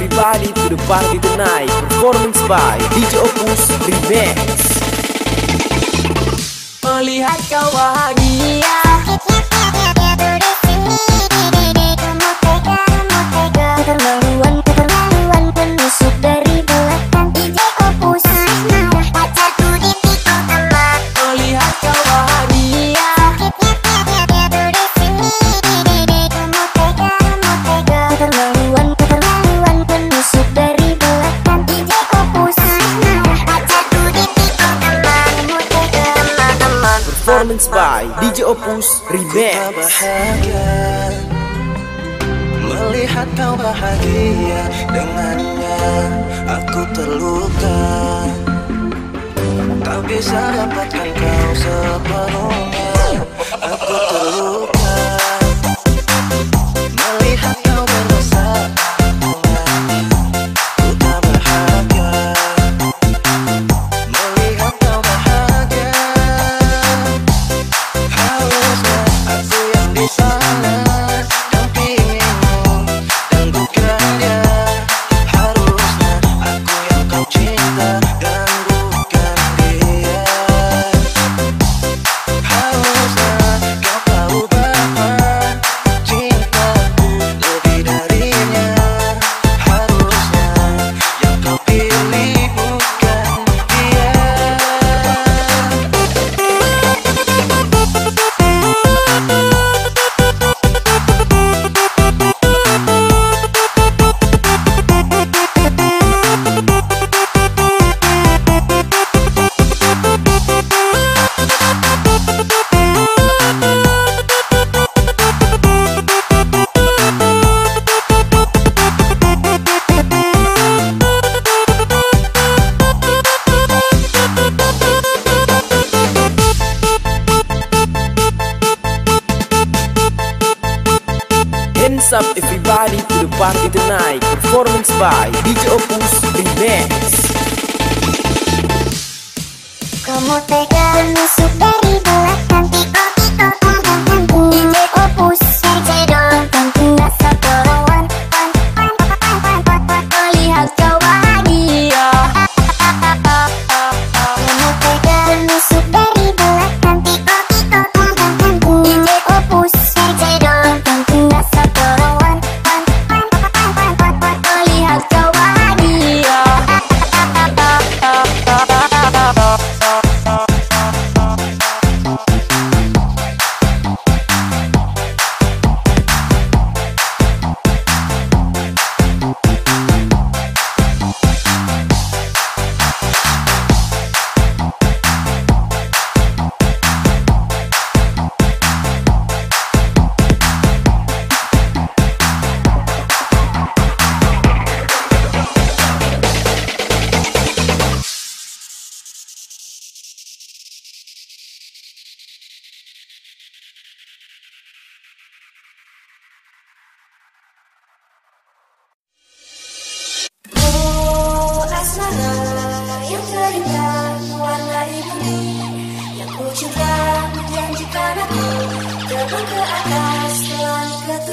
Everybody to the party tonight. Performance by DJ Opus Remix. Melihat kau bahagia. Haji Opus Remix. Melihat kau bahagia dengannya Aku terluka. Tak bisa dapatkan kau sepenuhnya. Aku terluka. up everybody to the party tonight. Performance by DJ Opus Remix. Como pegarme super y